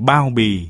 bao bì.